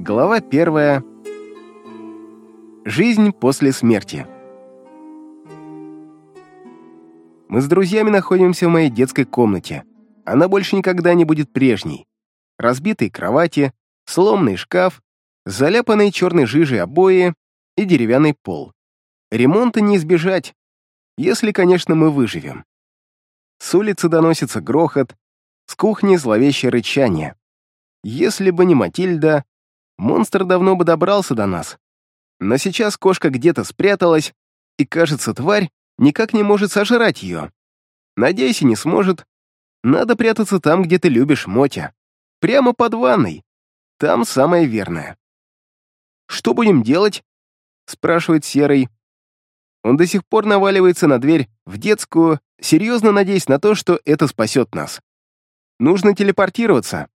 Глава первая. Жизнь после смерти. Мы с друзьями находимся в моей детской комнате. Она больше никогда не будет прежней. Разбитые кровати, сломанный шкаф, заляпанные черной жижей обои и деревянный пол. Ремонта не избежать, если, конечно, мы выживем. С улицы доносится грохот, с кухни зловещее рычание. Если бы не Матильда, монстр давно бы добрался до нас. Но сейчас кошка где-то спряталась, и, кажется, тварь никак не может сожрать ее. Надеюсь, и не сможет. Надо прятаться там, где ты любишь, Мотя. Прямо под ванной. Там самое верное. «Что будем делать?» — спрашивает Серый. Он до сих пор наваливается на дверь в детскую, серьезно надеясь на то, что это спасет нас. Нужно телепортироваться.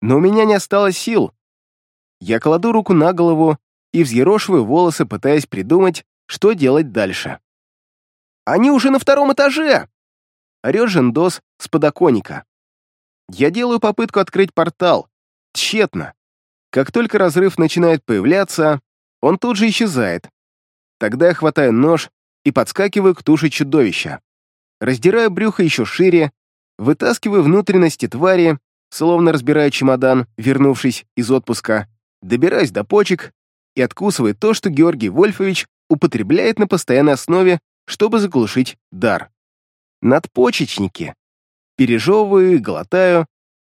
Но у меня не осталось сил. Я кладу руку на голову и взъерошиваю волосы, пытаясь придумать, что делать дальше. «Они уже на втором этаже!» Орет Жендос с подоконника. Я делаю попытку открыть портал. Тщетно. Как только разрыв начинает появляться, он тут же исчезает. Тогда я хватаю нож и подскакиваю к туше чудовища. Раздираю брюхо еще шире, вытаскиваю внутренности твари, словно разбирая чемодан, вернувшись из отпуска, добираюсь до почек и откусываю то, что Георгий Вольфович употребляет на постоянной основе, чтобы заглушить дар. Надпочечники. Пережевываю и глотаю.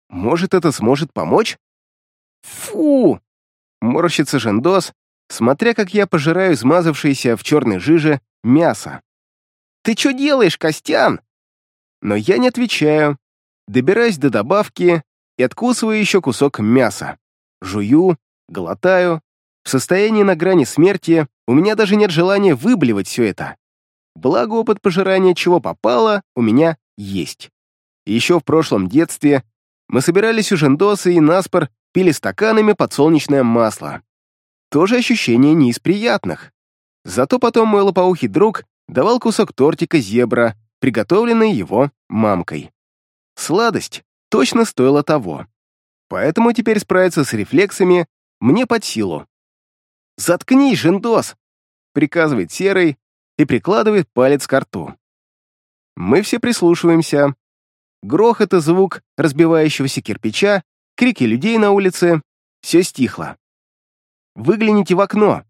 Может, это сможет помочь? Фу! Морщится Жендос, смотря как я пожираю измазавшееся в черной жиже мясо. «Ты что делаешь, Костян?» Но я не отвечаю, добираюсь до добавки и откусываю еще кусок мяса. Жую, глотаю. В состоянии на грани смерти у меня даже нет желания выблевать все это. Благо опыт пожирания чего попало у меня есть. Еще в прошлом детстве мы собирались у Жендоса и наспор пили стаканами подсолнечное масло. Тоже ощущение не из приятных. Зато потом мой лопоухий друг давал кусок тортика зебра, приготовленный его мамкой. Сладость точно стоила того. Поэтому теперь справиться с рефлексами мне под силу. «Заткнись, Жендос!» — приказывает Серый и прикладывает палец к рту. Мы все прислушиваемся. Грохот и звук разбивающегося кирпича, крики людей на улице — все стихло. Выгляните в окно.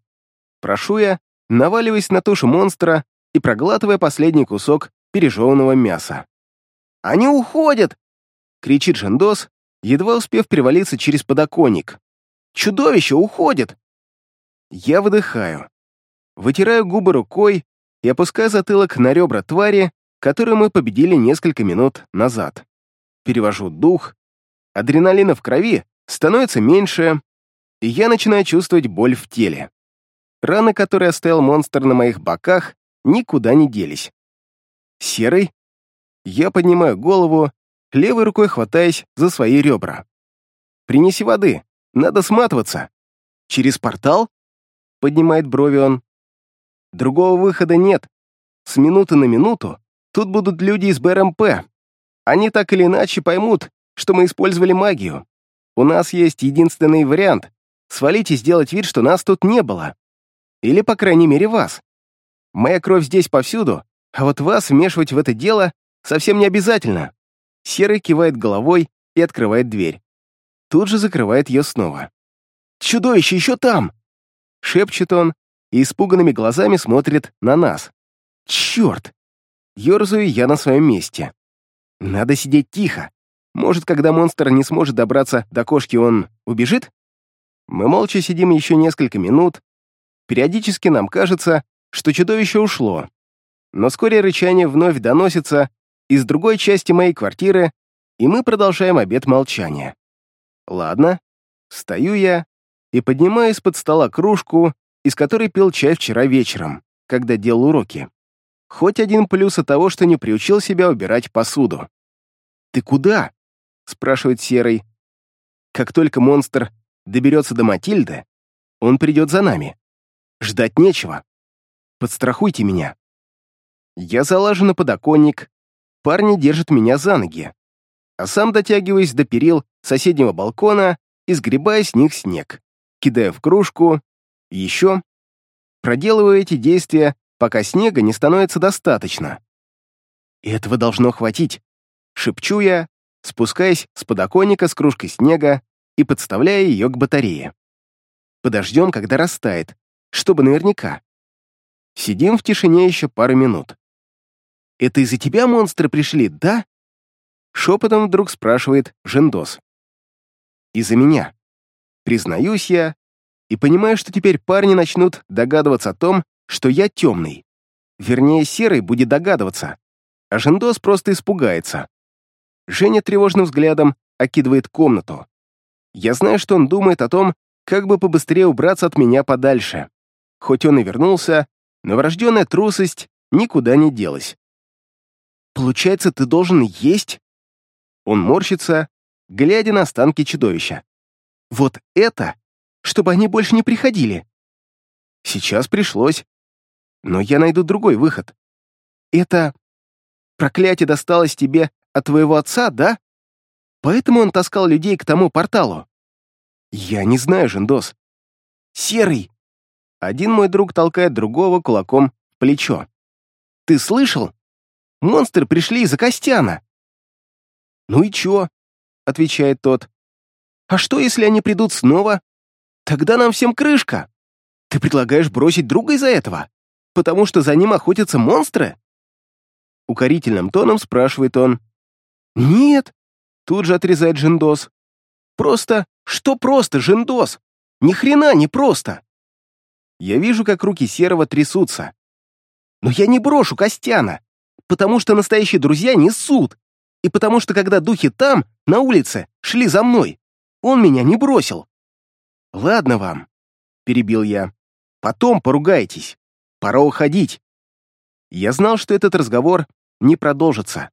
Прошу я, наваливаясь на тушу монстра и проглатывая последний кусок пережеванного мяса. «Они уходят!» — кричит Жендос, едва успев перевалиться через подоконник. «Чудовище уходит!» Я выдыхаю. Вытираю губы рукой и опускаю затылок на ребра твари, которую мы победили несколько минут назад. Перевожу дух. Адреналина в крови становится меньше, и я начинаю чувствовать боль в теле. Раны, которые оставил монстр на моих боках, никуда не делись. Серый? Я поднимаю голову, левой рукой хватаясь за свои ребра. «Принеси воды, надо сматываться». «Через портал?» — поднимает брови он. «Другого выхода нет. С минуты на минуту тут будут люди из БРМП. Они так или иначе поймут, что мы использовали магию. У нас есть единственный вариант свалить и сделать вид, что нас тут не было. Или, по крайней мере, вас. Моя кровь здесь повсюду, а вот вас вмешивать в это дело совсем не обязательно. Серый кивает головой и открывает дверь. Тут же закрывает ее снова. «Чудовище еще там!» Шепчет он и испуганными глазами смотрит на нас. «Черт!» Ёрзаю я на своем месте. Надо сидеть тихо. Может, когда монстр не сможет добраться до кошки, он убежит? Мы молча сидим еще несколько минут. Периодически нам кажется, что чудовище ушло. Но вскоре рычание вновь доносится из другой части моей квартиры, и мы продолжаем обед молчания. Ладно, встаю я и поднимаю из-под стола кружку, из которой пил чай вчера вечером, когда делал уроки. Хоть один плюс от того, что не приучил себя убирать посуду. «Ты куда?» — спрашивает Серый. Как только монстр доберется до Матильды, он придет за нами. Ждать нечего. Подстрахуйте меня. Я залажу на подоконник, парни держат меня за ноги, а сам дотягиваюсь до перил соседнего балкона и сгребаю с них снег. кидаю в кружку, еще. Проделываю эти действия, пока снега не становится достаточно. «Этого должно хватить», — шепчу я, спускаясь с подоконника с кружкой снега и подставляя ее к батарее. Подождем, когда растает, чтобы наверняка. Сидим в тишине еще пару минут. «Это из-за тебя монстры пришли, да?» Шепотом вдруг спрашивает Жендос. «Из-за меня». Признаюсь я и понимаю, что теперь парни начнут догадываться о том, что я темный. Вернее, серый будет догадываться, а Жендос просто испугается. Женя тревожным взглядом окидывает комнату. Я знаю, что он думает о том, как бы побыстрее убраться от меня подальше. Хоть он и вернулся, но врожденная трусость никуда не делась. «Получается, ты должен есть?» Он морщится, глядя на останки чудовища. «Вот это, чтобы они больше не приходили!» «Сейчас пришлось. Но я найду другой выход. Это... Проклятие досталось тебе от твоего отца, да? Поэтому он таскал людей к тому порталу?» «Я не знаю, Жендос». «Серый!» Один мой друг толкает другого кулаком в плечо. «Ты слышал? Монстры пришли из-за Костяна!» «Ну и чё?» — отвечает тот. «А что, если они придут снова? Тогда нам всем крышка. Ты предлагаешь бросить друга из-за этого? Потому что за ним охотятся монстры?» Укорительным тоном спрашивает он. «Нет», — тут же отрезает Жендос. «Просто, что просто, Жендос? Ни хрена не просто!» Я вижу, как руки Серого трясутся. «Но я не брошу Костяна, потому что настоящие друзья несут, и потому что когда духи там, на улице, шли за мной, он меня не бросил». «Ладно вам», — перебил я. «Потом поругайтесь. Пора уходить». Я знал, что этот разговор не продолжится.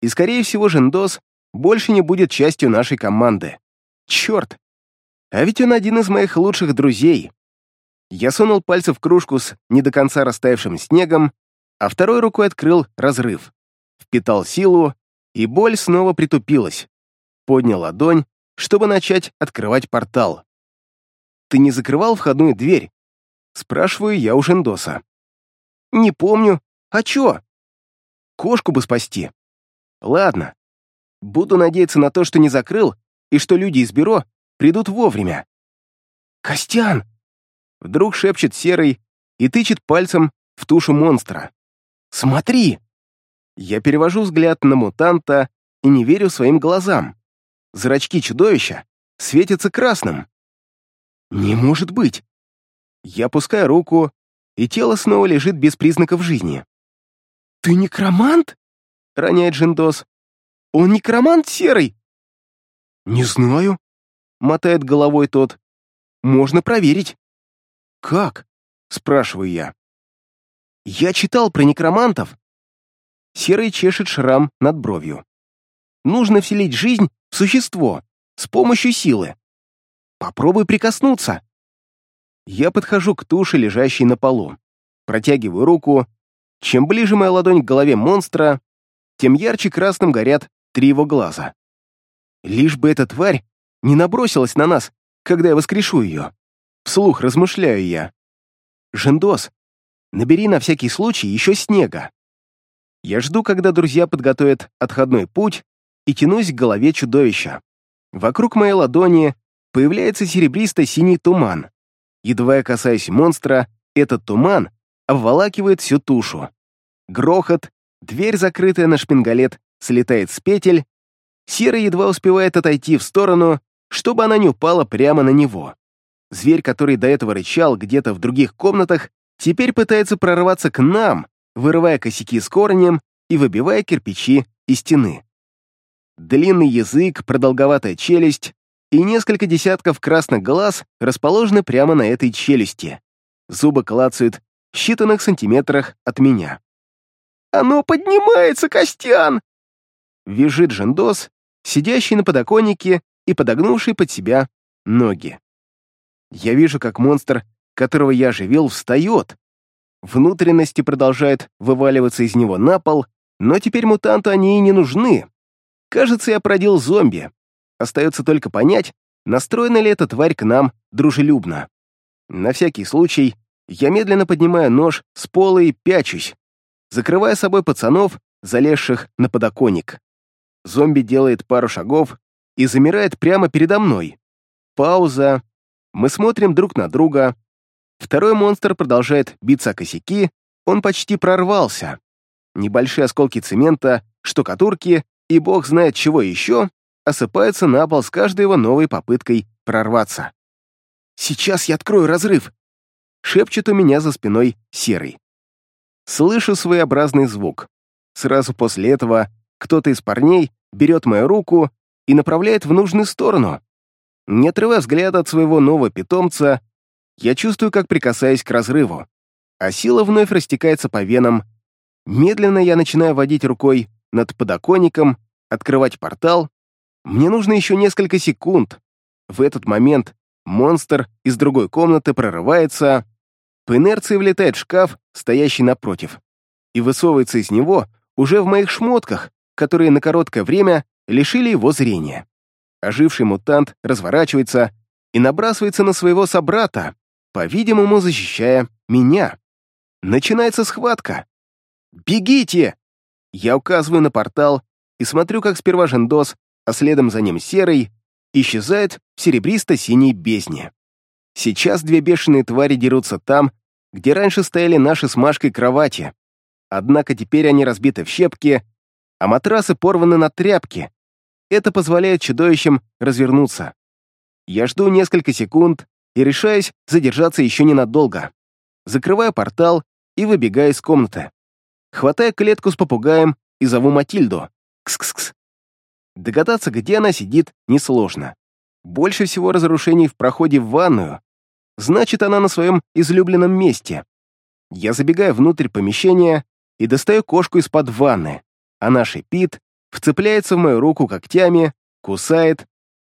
И, скорее всего, Жендос больше не будет частью нашей команды. Черт! А ведь он один из моих лучших друзей. Я сунул пальцы в кружку с не до конца растаявшим снегом, а второй рукой открыл разрыв. Впитал силу, и боль снова притупилась. Поднял ладонь, чтобы начать открывать портал. «Ты не закрывал входную дверь?» Спрашиваю я у Жендоса. «Не помню. А чё?» «Кошку бы спасти». «Ладно. Буду надеяться на то, что не закрыл, и что люди из бюро придут вовремя». «Костян!» Вдруг шепчет Серый и тычет пальцем в тушу монстра. «Смотри!» Я перевожу взгляд на мутанта и не верю своим глазам. Зрачки чудовища светятся красным. «Не может быть!» Я опускаю руку, и тело снова лежит без признаков жизни. «Ты некромант?» — роняет Джиндос. «Он некромант серый?» «Не знаю», — мотает головой тот. «Можно проверить». «Как?» — спрашиваю я. «Я читал про некромантов». Серый чешет шрам над бровью. «Нужно вселить жизнь в существо с помощью силы. Попробуй прикоснуться». Я подхожу к туше, лежащей на полу. Протягиваю руку. Чем ближе моя ладонь к голове монстра, тем ярче красным горят три его глаза. Лишь бы эта тварь не набросилась на нас, когда я воскрешу ее. Вслух размышляю я. Жендос, набери на всякий случай еще снега. Я жду, когда друзья подготовят отходной путь, и тянусь к голове чудовища. Вокруг моей ладони появляется серебристо-синий туман. Едва я касаюсь монстра, этот туман обволакивает всю тушу. Грохот, дверь, закрытая на шпингалет, слетает с петель, Серый едва успевает отойти в сторону, чтобы она не упала прямо на него. Зверь, который до этого рычал где-то в других комнатах, теперь пытается прорваться к нам, вырывая косяки с корнем и выбивая кирпичи из стены. Длинный язык, продолговатая челюсть и несколько десятков красных глаз расположены прямо на этой челюсти. Зубы клацают в считанных сантиметрах от меня. «Оно поднимается, Костян!» Визжит Жендос, сидящий на подоконнике и подогнувший под себя ноги. Я вижу, как монстр, которого я оживил, встает. Внутренности продолжают вываливаться из него на пол, но теперь мутанту они и не нужны. Кажется, я продел зомби. Остается только понять, настроена ли эта тварь к нам дружелюбно. На всякий случай я медленно поднимаю нож с пола и пячусь, закрывая собой пацанов, залезших на подоконник. Зомби делает пару шагов и замирает прямо передо мной. Пауза. Мы смотрим друг на друга. Второй монстр продолжает биться о косяки, он почти прорвался. Небольшие осколки цемента, штукатурки и бог знает чего еще осыпаются на пол с каждой его новой попыткой прорваться. «Сейчас я открою разрыв!» — шепчет у меня за спиной серый. Слышу своеобразный звук. Сразу после этого кто-то из парней берет мою руку и направляет в нужную сторону. Не отрывая взгляда от своего нового питомца, я чувствую, как прикасаюсь к разрыву, а сила вновь растекается по венам. Медленно я начинаю водить рукой над подоконником, открывать портал. Мне нужно еще несколько секунд. В этот момент монстр из другой комнаты прорывается, по инерции влетает в шкаф, стоящий напротив, и высовывается из него уже в моих шмотках, которые на короткое время лишили его зрения. Оживший мутант разворачивается и набрасывается на своего собрата, по-видимому, защищая меня. Начинается схватка. «Бегите!» Я указываю на портал и смотрю, как сперва Жендос, а следом за ним Серый, исчезает в серебристо-синей бездне. Сейчас две бешеные твари дерутся там, где раньше стояли наши с Машкой кровати. Однако теперь они разбиты в щепки, а матрасы порваны на тряпки. Это позволяет чудовищам развернуться. Я жду несколько секунд и решаюсь задержаться еще ненадолго. Закрываю портал и выбегаю из комнаты. Хватаю клетку с попугаем и зову Матильду. Кс-кс-кс. Догадаться, где она сидит, несложно. Больше всего разрушений в проходе в ванную. Значит, она на своем излюбленном месте. Я забегаю внутрь помещения и достаю кошку из-под ванны. Она шипит, вцепляется в мою руку когтями, кусает.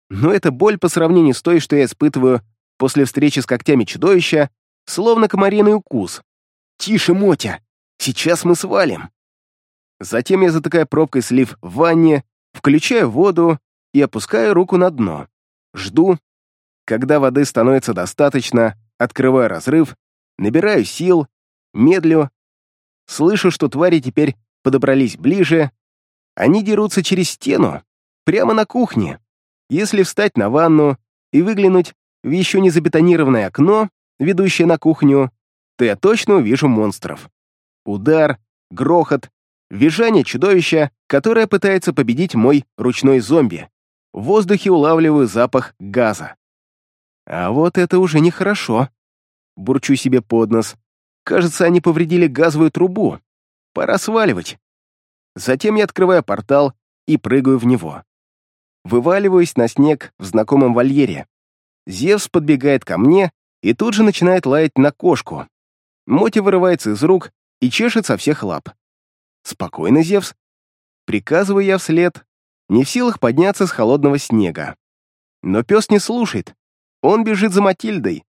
Но эта боль по сравнению с той, что я испытываю после встречи с когтями чудовища, словно комариный укус. «Тише, Мотя! Сейчас мы свалим!» Затем я затыкаю пробкой слив в ванне, включаю воду и опускаю руку на дно. Жду. Когда воды становится достаточно, открываю разрыв, набираю сил, медлю. Слышу, что твари теперь подобрались ближе. Они дерутся через стену, прямо на кухне. Если встать на ванну и выглянуть в еще не забетонированное окно, ведущее на кухню, то я точно увижу монстров. Удар, грохот, визжание чудовища, которое пытается победить мой ручной зомби. В воздухе улавливаю запах газа. А вот это уже нехорошо. Бурчу себе под нос. Кажется, они повредили газовую трубу. Пора сваливать. Затем я открываю портал и прыгаю в него. Вываливаюсь на снег в знакомом вольере. Зевс подбегает ко мне и тут же начинает лаять на кошку. Моти вырывается из рук и чешет со всех лап. «Спокойно, Зевс». Приказываю я вслед, не в силах подняться с холодного снега. Но пес не слушает. Он бежит за Матильдой.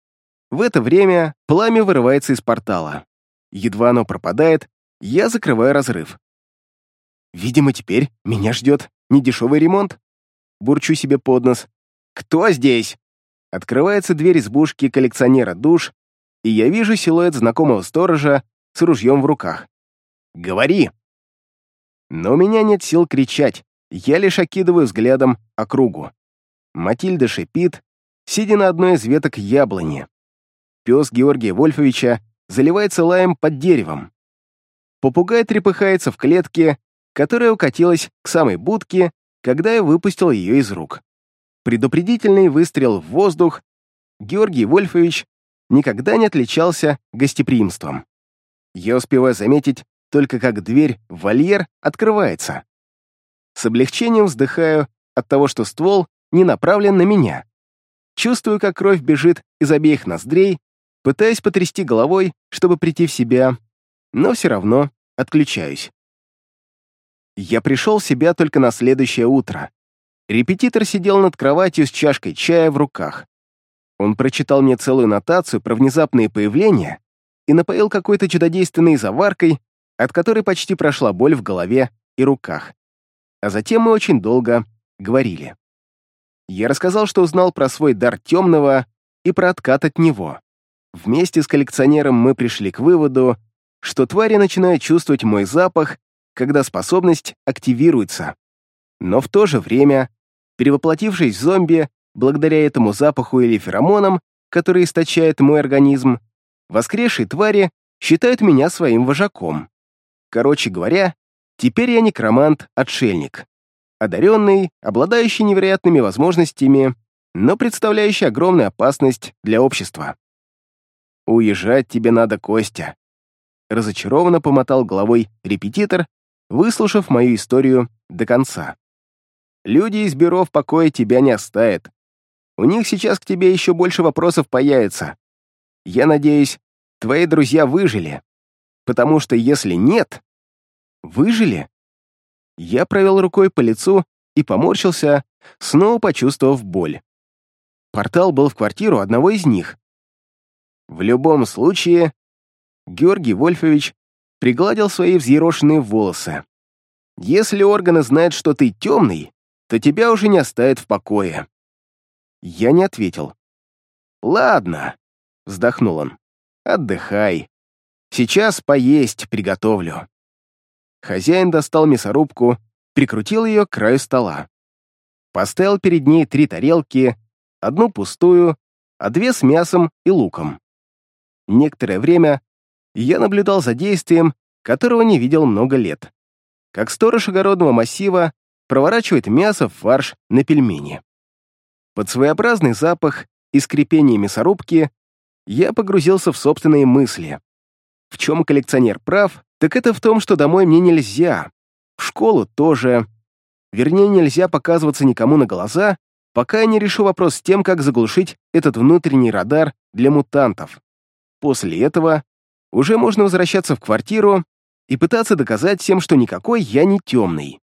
В это время пламя вырывается из портала. Едва оно пропадает, я закрываю разрыв. Видимо, теперь меня ждет недешевый ремонт. Бурчу себе под нос. «Кто здесь?» Открывается дверь избушки коллекционера душ, и я вижу силуэт знакомого сторожа с ружьем в руках. «Говори!» Но у меня нет сил кричать. Я лишь окидываю взглядом округу. Матильда шипит, сидя на одной из веток яблони. Пес Георгия Вольфовича заливается лаем под деревом. Попугай трепыхается в клетке, которая укатилась к самой будке, когда я выпустил ее из рук. Предупредительный выстрел в воздух. Георгий Вольфович никогда не отличался гостеприимством. Я успеваю заметить только как дверь в вольер открывается. С облегчением вздыхаю от того, что ствол не направлен на меня. Чувствую, как кровь бежит из обеих ноздрей, пытаясь потрясти головой, чтобы прийти в себя, но все равно отключаюсь. Я пришел в себя только на следующее утро. Репетитор сидел над кроватью с чашкой чая в руках. Он прочитал мне целую нотацию про внезапные появления и напоил какой-то чудодейственной заваркой, от которой почти прошла боль в голове и руках а затем мы очень долго говорили. Я рассказал, что узнал про свой дар темного и про откат от него. Вместе с коллекционером мы пришли к выводу, что твари начинают чувствовать мой запах, когда способность активируется. Но в то же время, перевоплотившись в зомби, благодаря этому запаху или феромонам, которые источает мой организм, воскресшие твари считают меня своим вожаком. Короче говоря, теперь я некромант-отшельник. Одаренный, обладающий невероятными возможностями, но представляющий огромную опасность для общества. «Уезжать тебе надо, Костя», — разочарованно помотал головой репетитор, выслушав мою историю до конца. «Люди из бюро в покое тебя не оставят. У них сейчас к тебе еще больше вопросов появится. Я надеюсь, твои друзья выжили. Потому что если нет... Выжили? Я провел рукой по лицу и поморщился, снова почувствовав боль. Портал был в квартиру одного из них. В любом случае, Георгий Вольфович пригладил свои взъерошенные волосы. Если органы знают, что ты темный, то тебя уже не оставят в покое. Я не ответил. «Ладно», — вздохнул он, — «отдыхай. Сейчас поесть приготовлю». Хозяин достал мясорубку, прикрутил ее к краю стола. Поставил перед ней три тарелки, одну пустую, а две с мясом и луком. Некоторое время я наблюдал за действием, которого не видел много лет. Как сторож огородного массива проворачивает мясо в фарш на пельмени. Под своеобразный запах и скрипение мясорубки я погрузился в собственные мысли. В чем коллекционер прав, так это в том, что домой мне нельзя. В школу тоже. Вернее, нельзя показываться никому на глаза, пока я не решу вопрос с тем, как заглушить этот внутренний радар для мутантов. После этого уже можно возвращаться в квартиру и пытаться доказать всем, что никакой я не темный.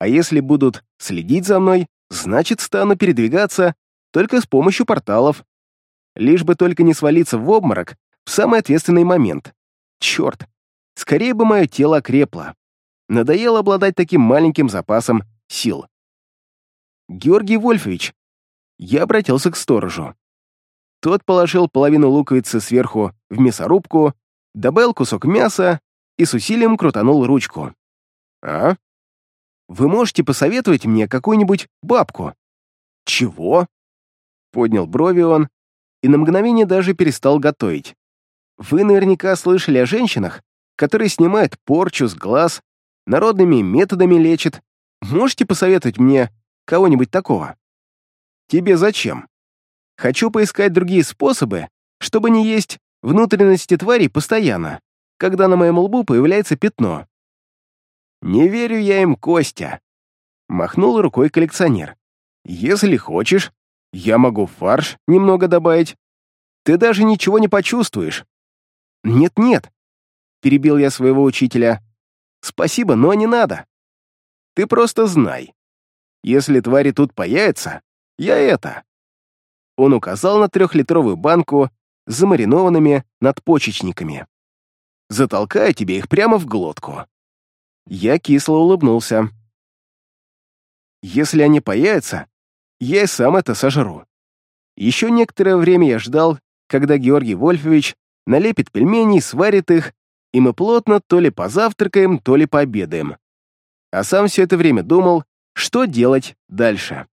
А если будут следить за мной, значит, стану передвигаться только с помощью порталов. Лишь бы только не свалиться в обморок в самый ответственный момент. Черт, скорее бы мое тело окрепло. Надоело обладать таким маленьким запасом сил. Георгий Вольфович, я обратился к сторожу. Тот положил половину луковицы сверху в мясорубку, добавил кусок мяса и с усилием крутанул ручку. «А? Вы можете посоветовать мне какую-нибудь бабку?» «Чего?» Поднял брови он и на мгновение даже перестал готовить. Вы наверняка слышали о женщинах, которые снимают порчу с глаз, народными методами лечат. Можете посоветовать мне кого-нибудь такого? Тебе зачем? Хочу поискать другие способы, чтобы не есть внутренности тварей постоянно, когда на моем лбу появляется пятно. Не верю я им, Костя. Махнул рукой коллекционер. Если хочешь, я могу фарш немного добавить. Ты даже ничего не почувствуешь. «Нет-нет», — перебил я своего учителя. «Спасибо, но не надо. Ты просто знай. Если твари тут появятся, я это». Он указал на трехлитровую банку с замаринованными надпочечниками. «Затолкаю тебе их прямо в глотку». Я кисло улыбнулся. «Если они появятся, я и сам это сожру». Еще некоторое время я ждал, когда Георгий Вольфович налепит пельменей, сварит их, и мы плотно то ли позавтракаем, то ли пообедаем. А сам все это время думал, что делать дальше.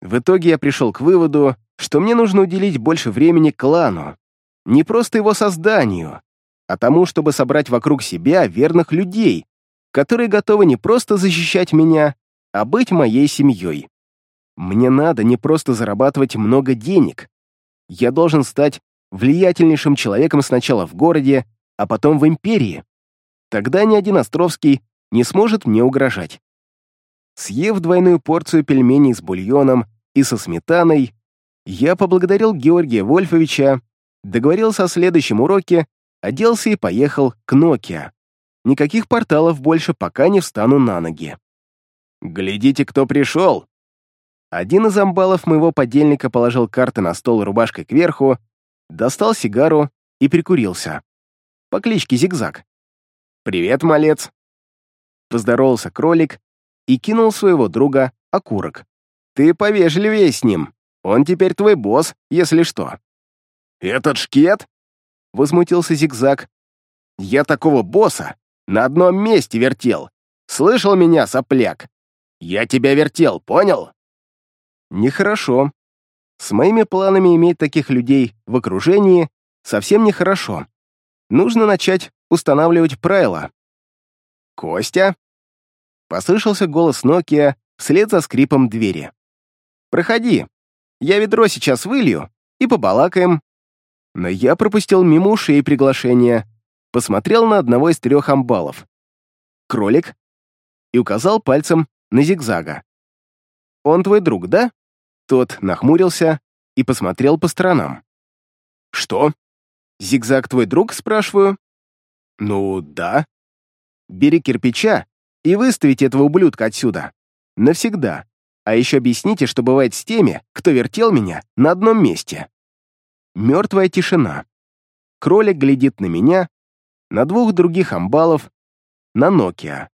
В итоге я пришел к выводу, что мне нужно уделить больше времени клану. Не просто его созданию, а тому, чтобы собрать вокруг себя верных людей, которые готовы не просто защищать меня, а быть моей семьей. Мне надо не просто зарабатывать много денег. Я должен стать влиятельнейшим человеком сначала в городе, а потом в империи. Тогда ни один Островский не сможет мне угрожать. Съев двойную порцию пельменей с бульоном и со сметаной, я поблагодарил Георгия Вольфовича, договорился о следующем уроке, оделся и поехал к Nokia. Никаких порталов больше, пока не встану на ноги. «Глядите, кто пришел!» Один из амбалов моего подельника положил карты на стол рубашкой кверху, достал сигару и прикурился. По кличке Зигзаг. «Привет, малец!» Поздоровался кролик и кинул своего друга окурок. Ты повежливее с ним. Он теперь твой босс, если что». «Этот шкет?» — возмутился Зигзаг. «Я такого босса на одном месте вертел. Слышал меня, сопляк? Я тебя вертел, понял?» «Нехорошо. С моими планами иметь таких людей в окружении совсем нехорошо. Нужно начать устанавливать правила». «Костя?» Послышался голос Нокия вслед за скрипом двери. «Проходи. Я ведро сейчас вылью и побалакаем». Но я пропустил мимо ушей приглашение, посмотрел на одного из трех амбалов. «Кролик?» и указал пальцем на зигзага. «Он твой друг, да?» Тот нахмурился и посмотрел по сторонам. «Что? Зигзаг твой друг?» — спрашиваю. «Ну, да». «Бери кирпича и выставите этого ублюдка отсюда. Навсегда. А еще объясните, что бывает с теми, кто вертел меня на одном месте». Мертвая тишина. Кролик глядит на меня, на двух других амбалов, на Нокия.